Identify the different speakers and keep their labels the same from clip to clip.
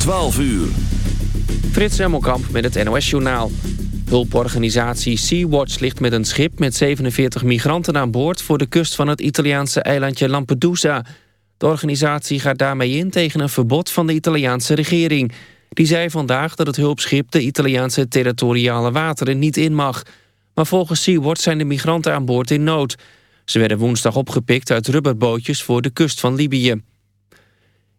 Speaker 1: 12 uur.
Speaker 2: Frits Hemmelkamp met het NOS-journaal. Hulporganisatie Sea-Watch ligt met een schip met 47 migranten aan boord... voor de kust van het Italiaanse eilandje Lampedusa. De organisatie gaat daarmee in tegen een verbod van de Italiaanse regering. Die zei vandaag dat het hulpschip de Italiaanse territoriale wateren niet in mag. Maar volgens Sea-Watch zijn de migranten aan boord in nood. Ze werden woensdag opgepikt uit rubberbootjes voor de kust van Libië.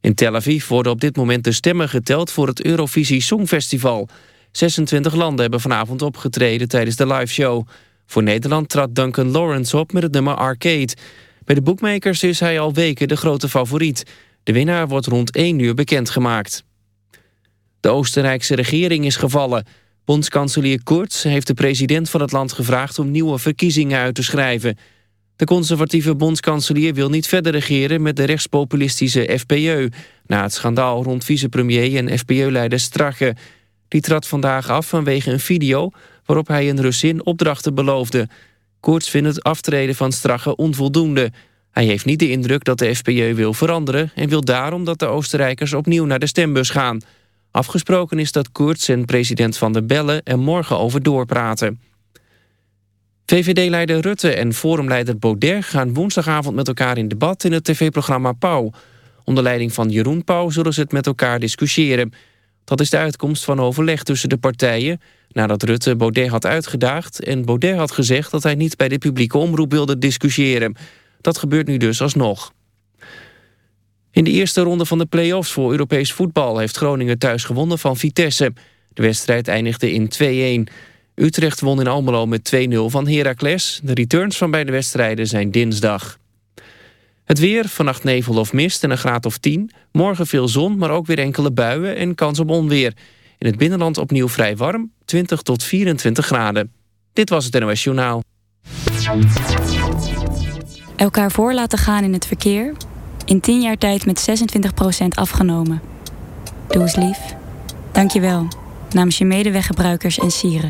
Speaker 2: In Tel Aviv worden op dit moment de stemmen geteld voor het Eurovisie Songfestival. 26 landen hebben vanavond opgetreden tijdens de liveshow. Voor Nederland trad Duncan Lawrence op met het nummer Arcade. Bij de boekmakers is hij al weken de grote favoriet. De winnaar wordt rond 1 uur bekendgemaakt. De Oostenrijkse regering is gevallen. Bondskanselier Kurz heeft de president van het land gevraagd... om nieuwe verkiezingen uit te schrijven... De conservatieve bondskanselier wil niet verder regeren met de rechtspopulistische FPÖ... na het schandaal rond vicepremier en FPÖ-leider Strache. Die trad vandaag af vanwege een video waarop hij een Russin opdrachten beloofde. Koorts vindt het aftreden van Strache onvoldoende. Hij heeft niet de indruk dat de FPÖ wil veranderen... en wil daarom dat de Oostenrijkers opnieuw naar de stembus gaan. Afgesproken is dat Koorts en president Van der Bellen er morgen over doorpraten. VVD-leider Rutte en forumleider Baudet gaan woensdagavond met elkaar in debat in het tv-programma Pauw. Onder leiding van Jeroen Pauw zullen ze het met elkaar discussiëren. Dat is de uitkomst van overleg tussen de partijen... nadat Rutte Baudet had uitgedaagd en Baudet had gezegd... dat hij niet bij de publieke omroep wilde discussiëren. Dat gebeurt nu dus alsnog. In de eerste ronde van de play-offs voor Europees voetbal... heeft Groningen thuis gewonnen van Vitesse. De wedstrijd eindigde in 2-1... Utrecht won in Almelo met 2-0 van Heracles. De returns van beide wedstrijden zijn dinsdag. Het weer, vannacht nevel of mist en een graad of 10. Morgen veel zon, maar ook weer enkele buien en kans op onweer. In het binnenland opnieuw vrij warm, 20 tot 24 graden. Dit was het NOS Journaal.
Speaker 3: Elkaar voor laten gaan in het verkeer. In 10 jaar tijd met 26% afgenomen. Doe eens lief. Dank je wel. Namens je medeweggebruikers en sieren.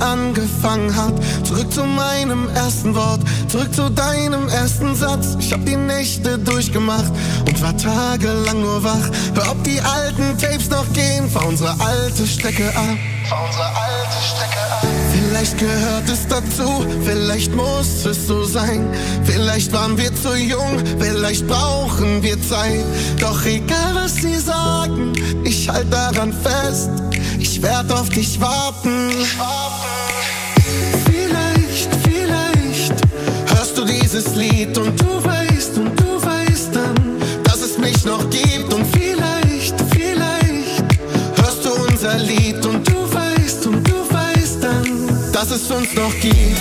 Speaker 4: Angefangen hat. Zurück zu meinem ersten Wort, zurück zu deinem ersten Satz. Ich hab die Nächte durchgemacht und war tagelang nur wach. Hör, ob die alten Tapes noch gehen, fahr unsere alte Strecke ab. Fahr unsere alte Strecke ab. Vielleicht gehört es dazu, vielleicht muss es so sein. Vielleicht waren wir zu jung, vielleicht brauchen wir Zeit. Doch egal was sie sagen, ich halt daran fest. Ich werd auf dich warten. Vielleicht, vielleicht hörst du dieses Lied und du weißt und du weißt dann, dass es mich noch gibt. Und vielleicht, vielleicht hörst du unser Lied und du weißt und du weißt dann, dass es uns noch gibt.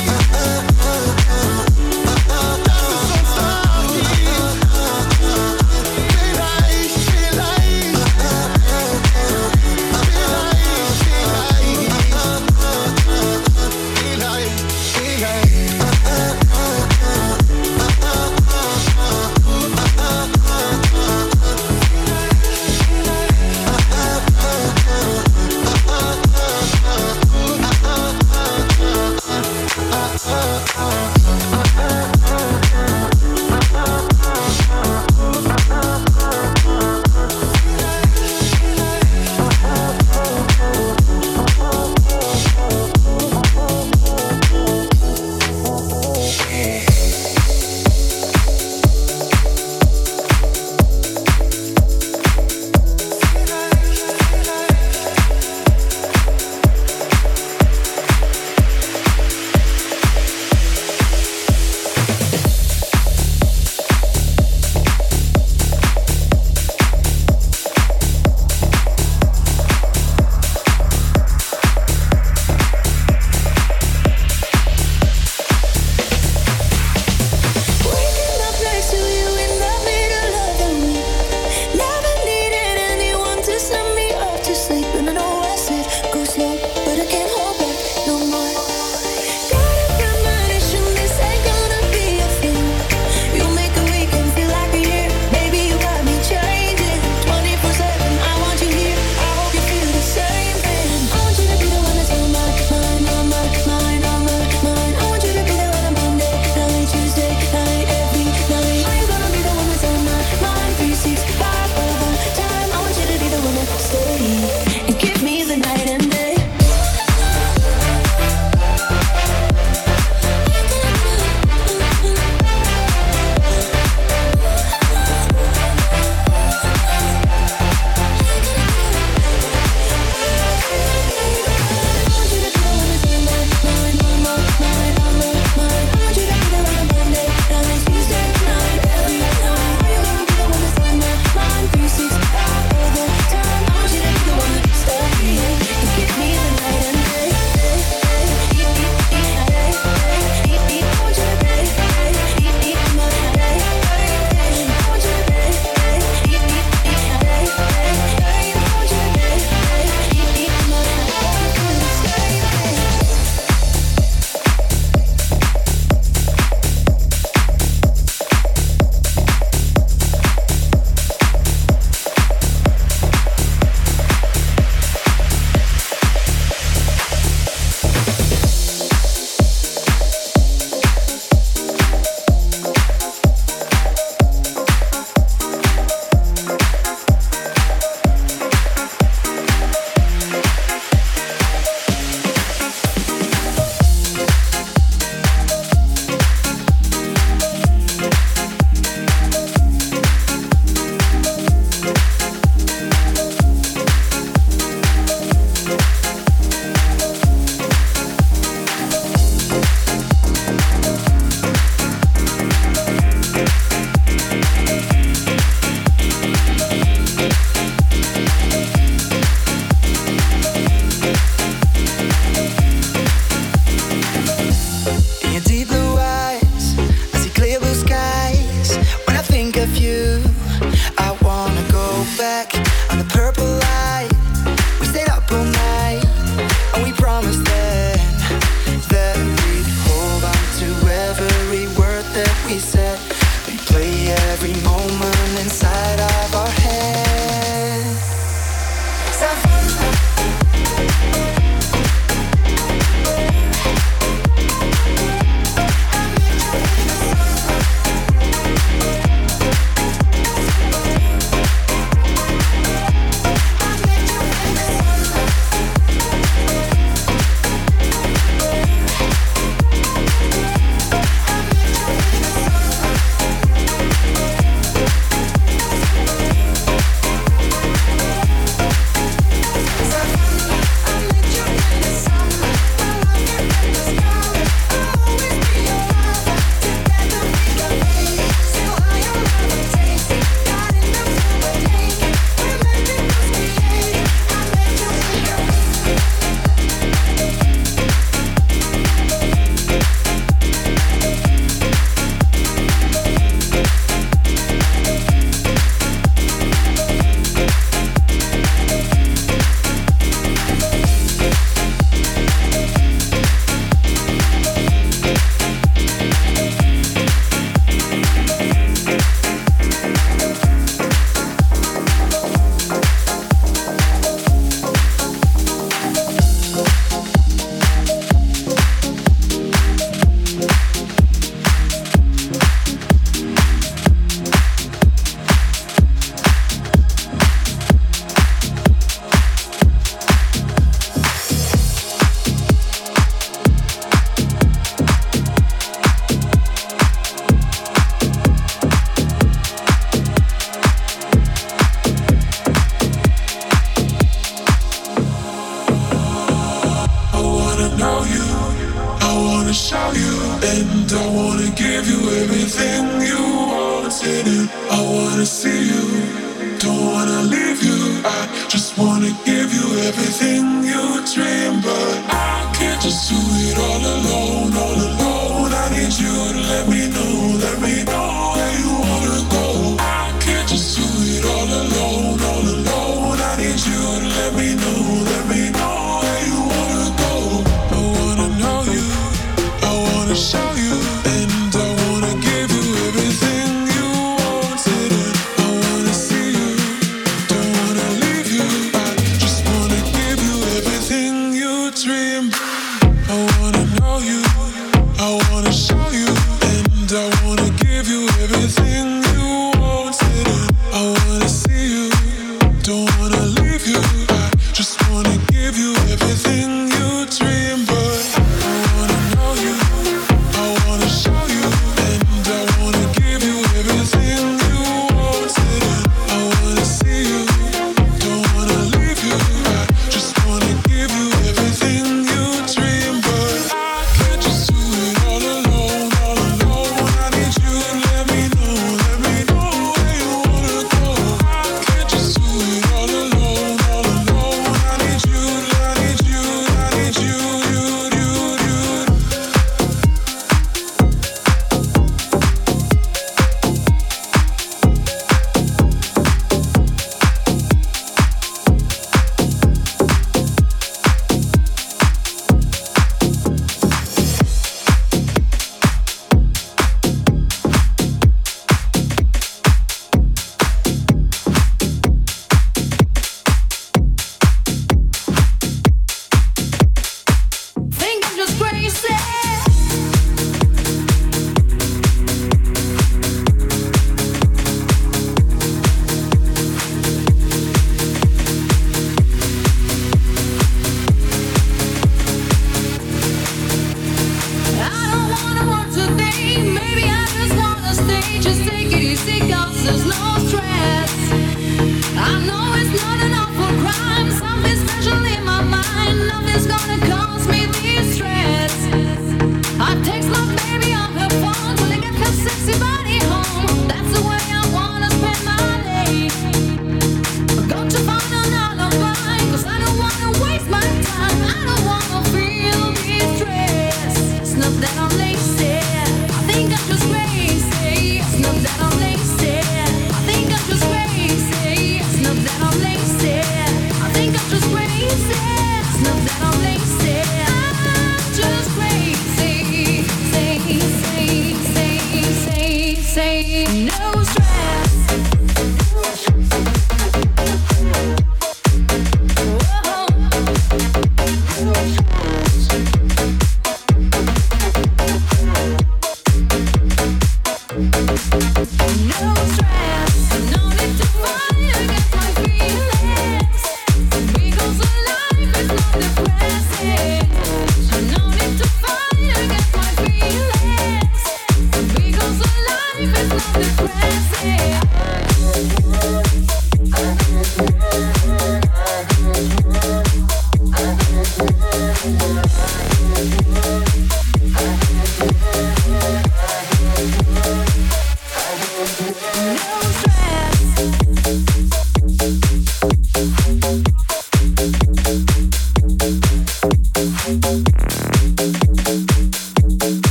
Speaker 5: I wanna show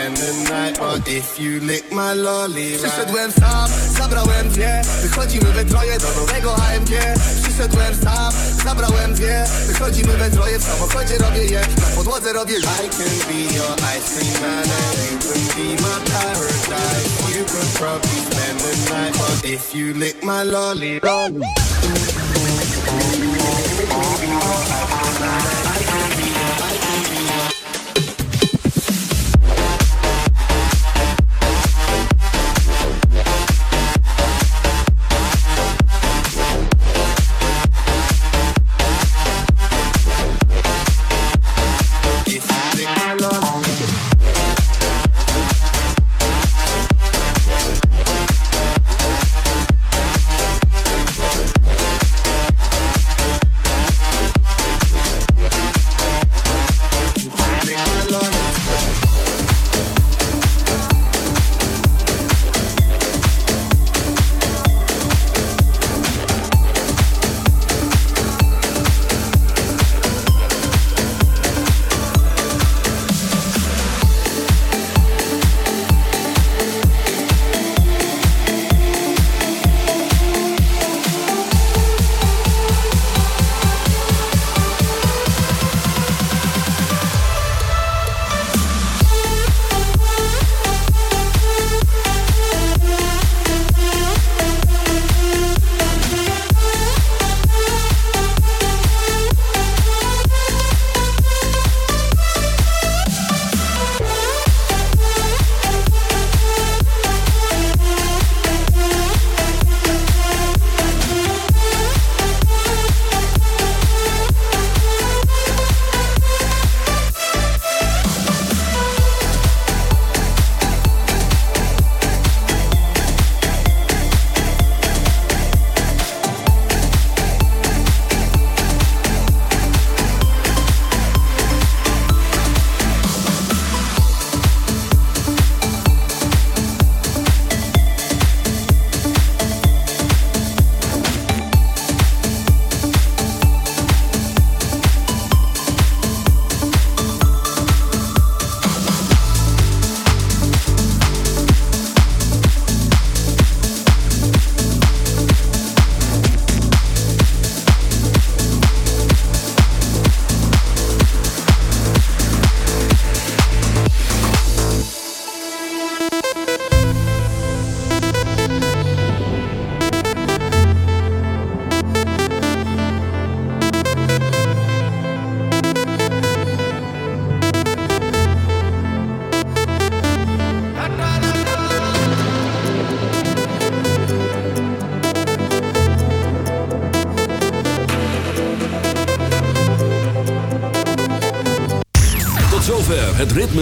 Speaker 4: Spend the night, but if you lick my lolly.
Speaker 6: Przyszedłem sam, zabrałem dwie Wychodzimy we troje do nowego AMG Przyszedłem sam, zabrałem dwie Wychodzimy we troje, w samochodzie robię je Na podłodze robię
Speaker 4: I can be your ice cream man and you can be my paradise. You could probably spend the night, but if you lick my lolly, lolly.